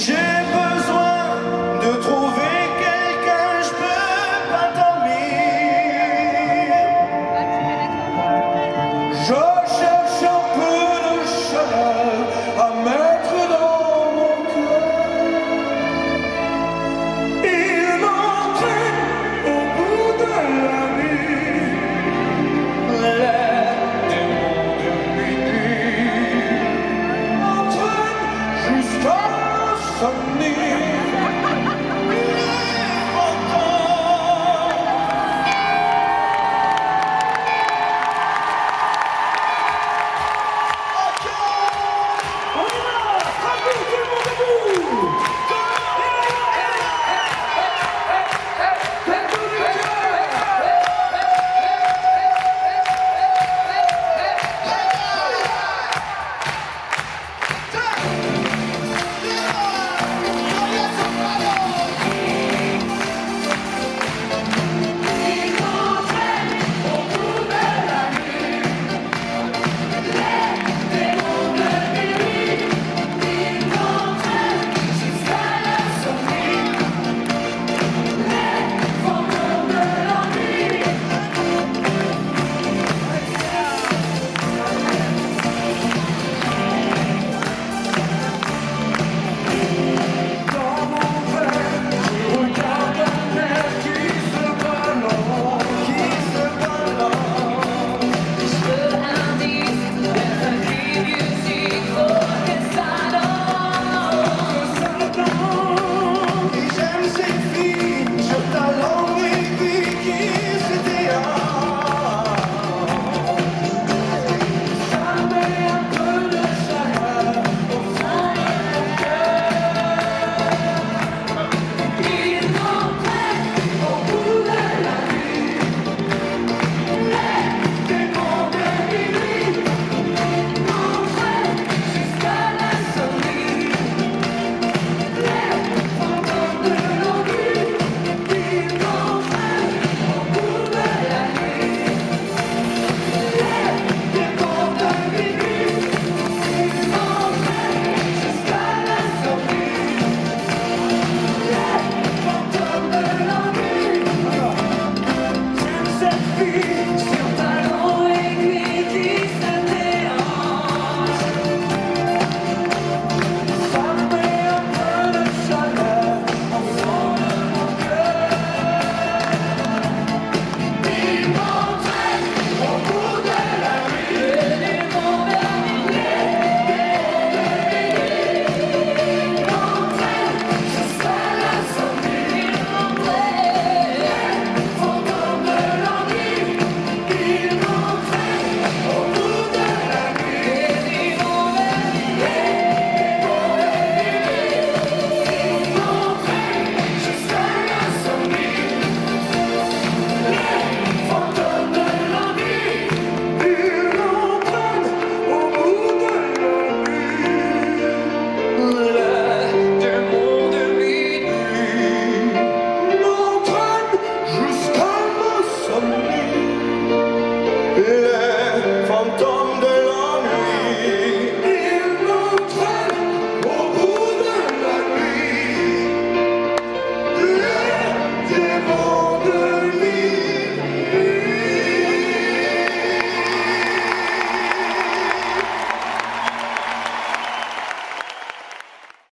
Jim. need.